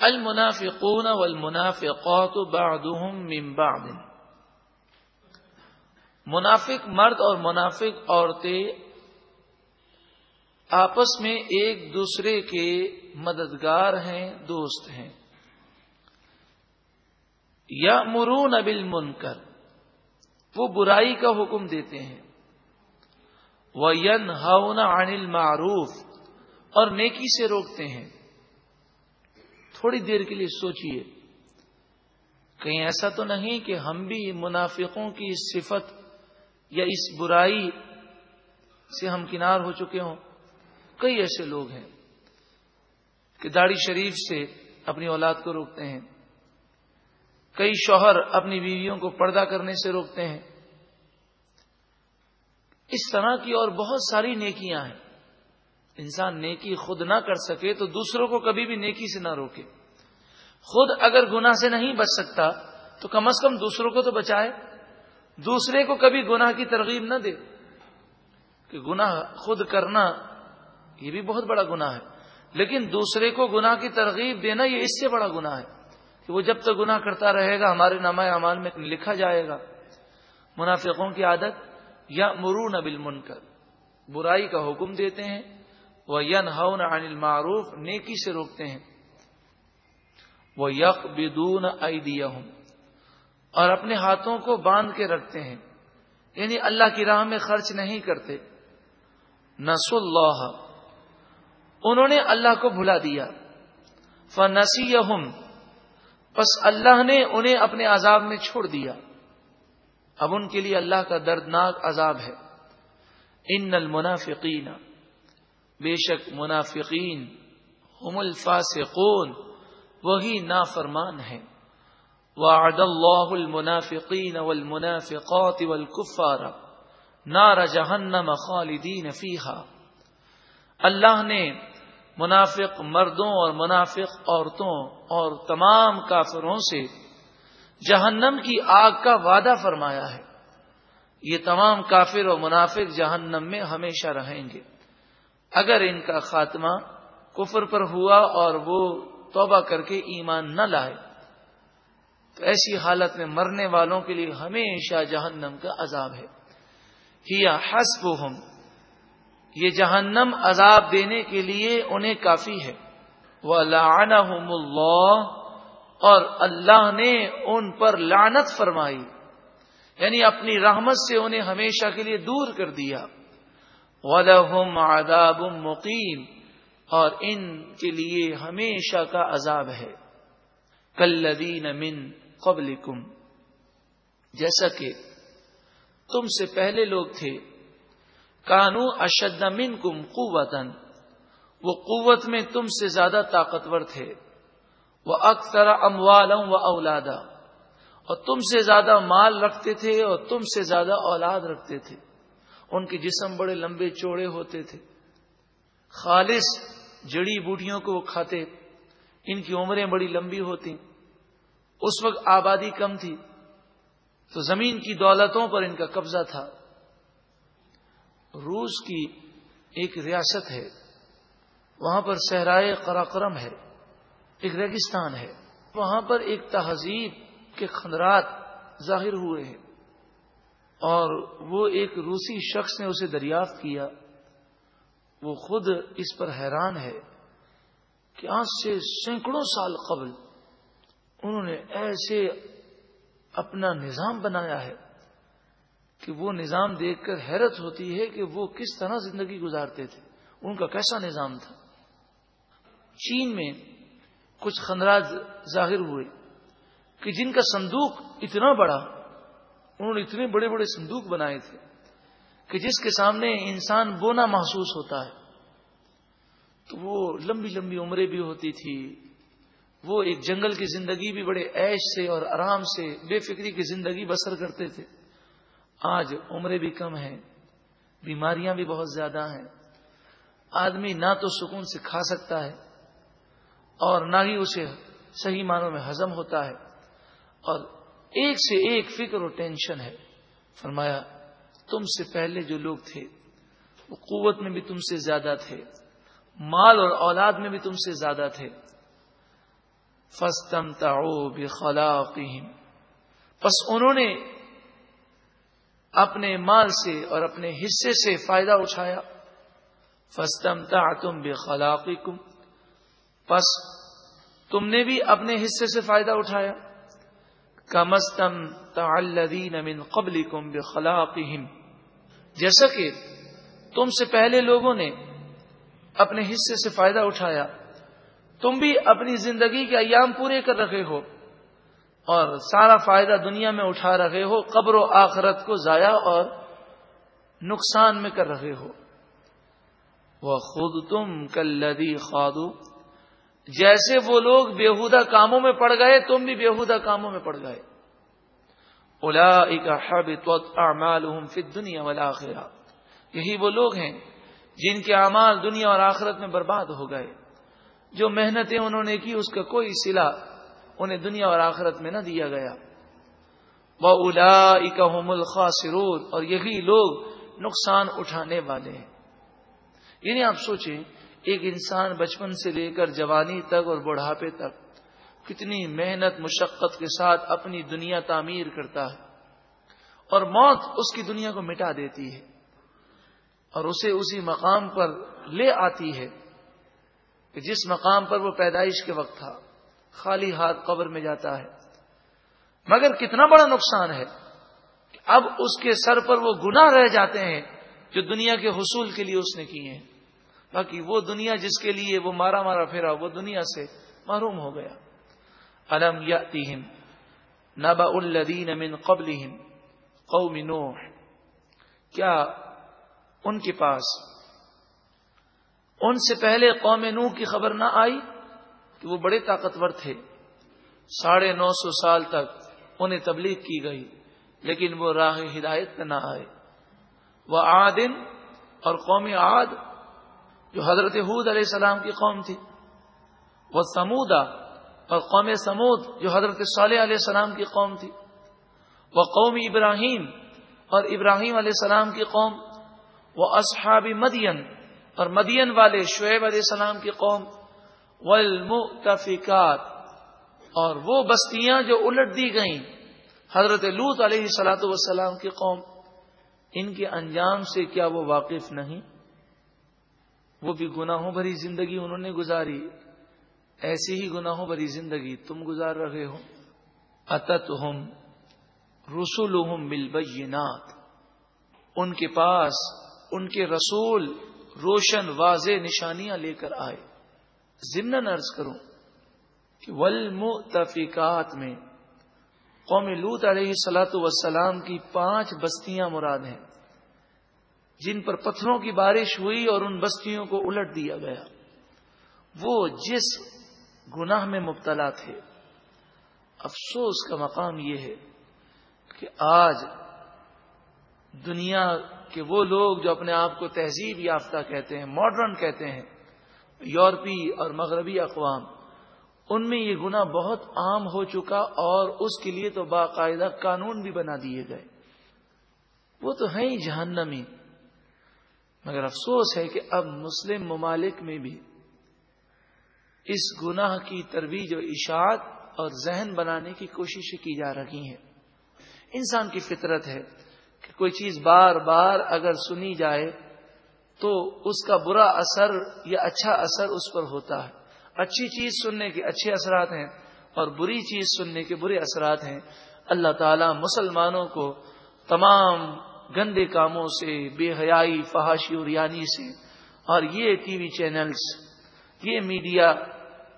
المنافقون والمنافقات بعضهم من بعض. منافق مرد اور منافق عورتیں آپس میں ایک دوسرے کے مددگار ہیں، دوست ہیں. یا مرون ابل منکر وہ برائی کا حکم دیتے ہیں. وہ ین ہاؤنا انل معروف اور نیکی سے روکتے ہیں. تھوڑی دیر کے لیے سوچئے۔ کہیں ایسا تو نہیں کہ ہم بھی منافقوں کی اس صفت یا اس برائی سے ہم کنار ہو چکے ہوں۔ کئی ایسے لوگ ہیں کہ داڑھی شریف سے اپنی اولاد کو روکتے ہیں۔ کئی شوہر اپنی بیویوں کو پردہ کرنے سے روکتے ہیں۔ اس طرح کی اور بہت ساری نیکیاں ہیں۔ انسان نیکی خود نہ کر سکے تو دوسروں کو کبھی بھی نیکی سے نہ روکے۔ خود اگر گناہ سے نہیں بچ سکتا تو کم از کم دوسروں کو تو بچائے۔ دوسرے کو کبھی گناہ کی ترغیب نہ دے۔ کہ گناہ خود کرنا یہ بھی بہت بڑا گناہ ہے۔ لیکن دوسرے کو گناہ کی ترغیب دینا یہ اس سے بڑا گناہ ہے کہ وہ جب تک گناہ کرتا رہے گا، ہمارے نامہ اعمال میں لکھا جائے گا۔ منافقوں کی عادت یا مرون بل برائی کا حکم دیتے ہیں۔ وہ ین ہون عن معروف نیکی سے روکتے ہیں۔ وہ یک بدون اور اپنے ہاتھوں کو باندھ کے رکھتے ہیں۔ یعنی اللہ کی راہ میں خرچ نہیں کرتے۔ نس اللہ انہوں نے اللہ کو بھلا دیا۔ فنسی بس اللہ نے انہیں اپنے عذاب میں چھوڑ دیا۔ اب ان کے لیے اللہ کا دردناک عذاب ہے۔ ان المنافقین بے شک منافقین، هم الفاسقون، وہی نافرمان ہے وعد اللہ المنافقین والمنافقات والکفار، نار جہنم خالدین فیہا۔ اللہ نے منافق مردوں اور منافق عورتوں اور تمام کافروں سے جہنم کی آگ کا وعدہ فرمایا ہے۔ یہ تمام کافر اور منافق جہنم میں ہمیشہ رہیں گے۔ اگر ان کا خاتمہ کفر پر ہوا اور وہ توبہ کر کے ایمان نہ لائے، تو ایسی حالت میں مرنے والوں کے لیے ہمیشہ جہنم کا عذاب ہے۔ حسب یہ جہنم عذاب دینے کے لیے انہیں کافی ہے۔ وہ اللہ اور اللہ نے ان پر لعنت فرمائی یعنی اپنی رحمت سے انہیں ہمیشہ کے لیے دور کر دیا۔ وَلَهُمْ عَذَابٌ مقیم اور ان کے لیے ہمیشہ کا عذاب ہے۔ کلین من قبل جیسا کہ تم سے پہلے لوگ تھے۔ کانو اشد من کم قوتن وہ قوت میں تم سے زیادہ طاقتور تھے۔ وہ اکثر اموالم و اولادا اور تم سے زیادہ مال رکھتے تھے اور تم سے زیادہ اولاد رکھتے تھے۔ ان کے جسم بڑے لمبے چوڑے ہوتے تھے۔ خالص جڑی بوٹیوں کو وہ کھاتے، ان کی عمریں بڑی لمبی ہوتی اس وقت آبادی کم تھی، تو زمین کی دولتوں پر ان کا قبضہ تھا۔ روس کی ایک ریاست ہے، وہاں پر صحرائے قراقرم ہے، ایک ریگستان ہے۔ وہاں پر ایک تہذیب کے خندرات ظاہر ہوئے ہیں۔ اور وہ ایک روسی شخص نے اسے دریافت کیا، وہ خود اس پر حیران ہے کہ آج سے سینکڑوں سال قبل انہوں نے ایسے اپنا نظام بنایا ہے کہ وہ نظام دیکھ کر حیرت ہوتی ہے کہ وہ کس طرح زندگی گزارتے تھے۔ ان کا کیسا نظام تھا؟ چین میں کچھ خندراج ظاہر ہوئے کہ جن کا صندوق اتنا بڑا انہوں نے اتنے بڑے بڑے صندوق بنائے تھے کہ جس کے سامنے انسان بونا محسوس ہوتا ہے۔ تو وہ لمبی لمبی عمریں بھی ہوتی تھی۔ وہ ایک جنگل کی زندگی بھی بڑے عیش سے اور آرام سے بے فکری کی زندگی بسر کرتے تھے۔ آج عمریں بھی کم ہیں، بیماریاں بھی بہت زیادہ ہیں۔ آدمی نہ تو سکون سے کھا سکتا ہے اور نہ ہی اسے صحیح معنوں میں ہزم ہوتا ہے۔ اور ایک سے ایک فکر اور ٹینشن ہے۔ فرمایا، تم سے پہلے جو لوگ تھے، وہ قوت میں بھی تم سے زیادہ تھے، مال اور اولاد میں بھی تم سے زیادہ تھے۔ فستم بس انہوں نے اپنے مال سے اور اپنے حصے سے فائدہ اٹھایا۔ فستم تا تم بے پس تم نے بھی اپنے حصے سے فائدہ اٹھایا۔ کمستم تعلدین من قبل کم بے جیسا کہ تم سے پہلے لوگوں نے اپنے حصے سے فائدہ اٹھایا، تم بھی اپنی زندگی کے ایام پورے کر رہے ہو اور سارا فائدہ دنیا میں اٹھا رہے ہو، قبر و آخرت کو ضائع اور نقصان میں کر رہے ہو۔ وہ خود تم کلدی خادو جیسے وہ لوگ بےحودہ کاموں میں پڑ گئے، تم بھی بےحودہ کاموں میں پڑ گئے۔ الا فی دنیا والا یہی وہ لوگ ہیں جن کے اعمال دنیا اور آخرت میں برباد ہو گئے۔ جو محنتیں انہوں نے کی، اس کا کوئی سلا انہیں دنیا اور آخرت میں نہ دیا گیا۔ وہ الا الخاسرون۔ اور یہی لوگ نقصان اٹھانے والے ہیں۔ یعنی آپ سوچیں ایک انسان بچپن سے لے کر جوانی تک اور بڑھاپے تک کتنی محنت، مشقت کے ساتھ اپنی دنیا تعمیر کرتا ہے اور موت اس کی دنیا کو مٹا دیتی ہے اور اسے اسی مقام پر لے آتی ہے کہ جس مقام پر وہ پیدائش کے وقت تھا، خالی ہاتھ قبر میں جاتا ہے۔ مگر کتنا بڑا نقصان ہے کہ اب اس کے سر پر وہ گناہ رہ جاتے ہیں جو دنیا کے حصول کے لیے اس نے کیے ہیں۔ باقی وہ دنیا جس کے لیے وہ مارا مارا پھرا وہ دنیا سے محروم ہو گیا۔ الم یا نبا الدین امن قبل قوم نوح۔ کیا ان کے پاس ان سے پہلے قوم نوح کی خبر نہ آئی کہ وہ بڑے طاقتور تھے؟ ساڑھے نو سو سال تک انہیں تبلیغ کی گئی، لیکن وہ راہ ہدایت پہ نہ آئے۔ وہ آدن اور قوم عاد جو حضرت حود علیہ السلام کی قوم تھی۔ وہ سمودا اور قوم سمود جو حضرت صالح علیہ السلام کی قوم تھی۔ وہ قوم ابراہیم اور ابراہیم علیہ السلام کی قوم۔ وہ اصحاب مدین اور مدین والے شعیب علیہ السلام کی قوم۔ والمؤتفقات اور وہ بستیاں جو الٹ دی گئیں۔ حضرت لوت علیہ سلاۃ والسلام کی قوم۔ ان کے انجام سے کیا وہ واقف نہیں؟ وہ بھی گناہوں بھری زندگی انہوں نے گزاری۔ ایسی ہی گناہوں بھری زندگی تم گزار رہے ہو۔ اتت ہم رسول بالبینات۔ ان کے پاس ان کے رسول روشن واضح نشانیاں لے کر آئے۔ ضمن عرض کروں کہ ولمتفقات میں قوم لوت علیہ سلاۃ وسلام کی پانچ بستیاں مراد ہیں۔ جن پر پتھروں کی بارش ہوئی اور ان بستیوں کو الٹ دیا گیا۔ وہ جس گناہ میں مبتلا تھے، افسوس کا مقام یہ ہے کہ آج دنیا کے وہ لوگ جو اپنے آپ کو تہذیب یافتہ کہتے ہیں ماڈرن کہتے ہیں، یورپی اور مغربی اقوام، ان میں یہ گنا بہت عام ہو چکا اور اس کے لیے تو باقاعدہ قانون بھی بنا دیے گئے۔ وہ تو ہیں ہی جہنمی۔ مگر افسوس ہے کہ اب مسلم ممالک میں بھی اس گناہ کی ترویج و اشاعت اور ذہن بنانے کی کوششیں کی جا رہی ہیں۔ انسان کی فطرت ہے کہ کوئی چیز بار بار اگر سنی جائے تو اس کا برا اثر یا اچھا اثر اس پر ہوتا ہے۔ اچھی چیز سننے کے اچھے اثرات ہیں اور بری چیز سننے کے برے اثرات ہیں۔ اللہ تعالی مسلمانوں کو تمام گندے کاموں سے، بے حیائی، فحاشی اور یعنی سے۔ اور یہ ٹی وی چینلز، یہ میڈیا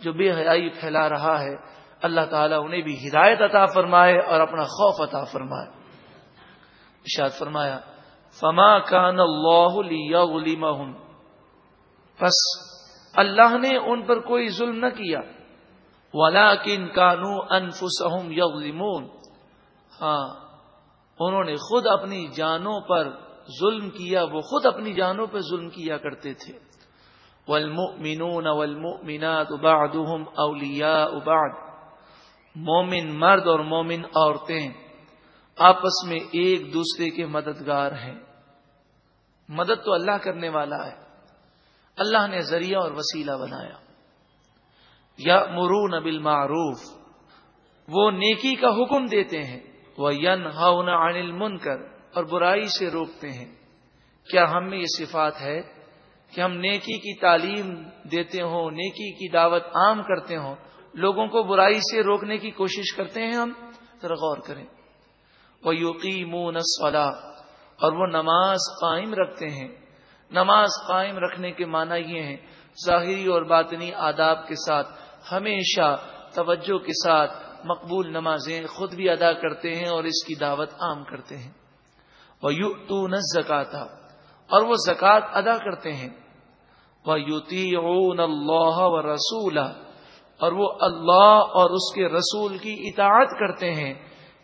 جو بے حیائی پھیلا رہا ہے، اللہ تعالیٰ انہیں بھی ہدایت عطا فرمائے اور اپنا خوف عطا فرمائے۔ اشاد فرمایا، فما کان اللہ بس اللہ نے ان پر کوئی ظلم نہ کیا۔ ولا کن کانو انفسم یغلمون ہاں انہوں نے خود اپنی جانوں پر ظلم کیا، وہ خود اپنی جانوں پہ ظلم کیا کرتے تھے۔ والمؤمنون والمؤمنات بعضهم اولیاء بعض مومن مرد اور مومن عورتیں آپس میں ایک دوسرے کے مددگار ہیں۔ مدد تو اللہ کرنے والا ہے۔ اللہ نے ذریعہ اور وسیلہ بنایا۔ یا مرون نبل معروف وہ نیکی کا حکم دیتے ہیں۔ وہ ین ہاؤن انل من کر اور برائی سے روکتے ہیں۔ کیا ہم میں یہ صفات ہے کہ ہم نیکی کی تعلیم دیتے ہوں، نیکی کی دعوت عام کرتے ہوں؟ لوگوں کو برائی سے روکنے کی کوشش کرتے ہیں ہم؟ ذرا غور کریں۔ وہ یوقیم اور وہ نماز قائم رکھتے ہیں۔ نماز قائم رکھنے کے معنی یہ ہیں، ظاہری اور باطنی آداب کے ساتھ، ہمیشہ توجہ کے ساتھ مقبول نمازیں خود بھی ادا کرتے ہیں اور اس کی دعوت عام کرتے ہیں۔ وہ یو تو اور وہ زکوٰۃ ادا کرتے ہیں۔ وہ یوتی اللہ و اور وہ اللہ اور اس کے رسول کی اطاعت کرتے ہیں۔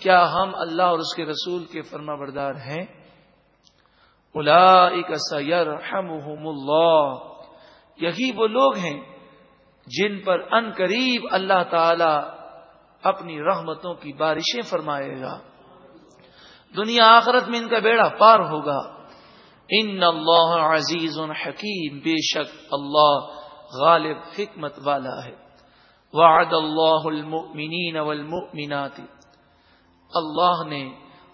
کیا ہم اللہ اور اس کے رسول کے فرما بردار ہیں؟ الا سیر اللہ، یہی وہ لوگ ہیں جن پر ان قریب اللہ تعالی اپنی رحمتوں کی بارشیں فرمائے گا۔ دنیا آخرت میں ان کا بیڑا پار ہوگا۔ ان اللہ عزیز حکیم، بے شک اللہ غالب حکمت والا ہے۔ وعد اللہ المؤمنین والمؤمنات۔ اللہ نے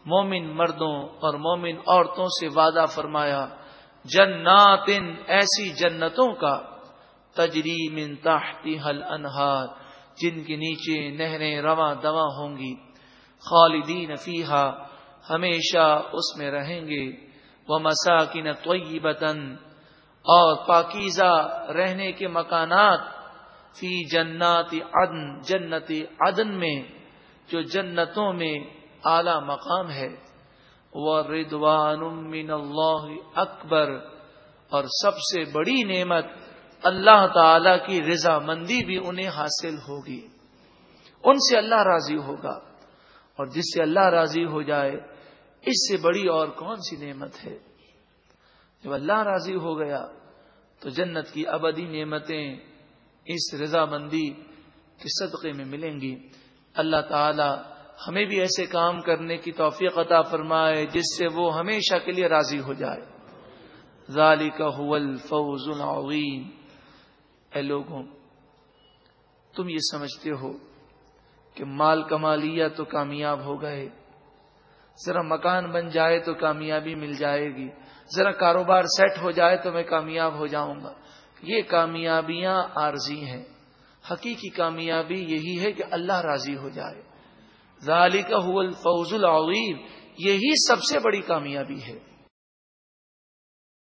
مومن مردوں اور مومن عورتوں سے وعدہ فرمایا جنات ایسی جنتوں کا تجری من تحتی حل انہار جن کے نیچے نہریں رواں دواں ہوں گی، خالدین فیحا ہمیشہ اس میں رہیں گے۔ وہ مساکن طیبتن اور پاکیزہ رہنے کے مکانات، فی جنات عدن، جنت عدن میں، جو جنتوں میں اعلی مقام ہے۔ وہ ردوان من اللہ اکبر، اور سب سے بڑی نعمت اللہ تعالی کی رضا مندی بھی انہیں حاصل ہوگی۔ ان سے اللہ راضی ہوگا۔ اور جس سے اللہ راضی ہو جائے، اس سے بڑی اور کون سی نعمت ہے؟ جب اللہ راضی ہو گیا، تو جنت کی ابدی نعمتیں اس رضامندی کے صدقے میں ملیں گی۔ اللہ تعالی ہمیں بھی ایسے کام کرنے کی توفیق عطا فرمائے، جس سے وہ ہمیشہ کے لیے راضی ہو جائے۔ ظالی کا الفوز العظیم۔ اے لوگوں، تم یہ سمجھتے ہو کہ مال کما لیا تو کامیاب ہو گئے، ذرا مکان بن جائے تو کامیابی مل جائے گی، ذرا کاروبار سیٹ ہو جائے تو میں کامیاب ہو جاؤں گا۔ یہ کامیابیاں عارضی ہیں۔ حقیقی کامیابی یہی ہے کہ اللہ راضی ہو جائے۔ ذالک کا الفوز العظیم۔ یہی سب سے بڑی کامیابی ہے۔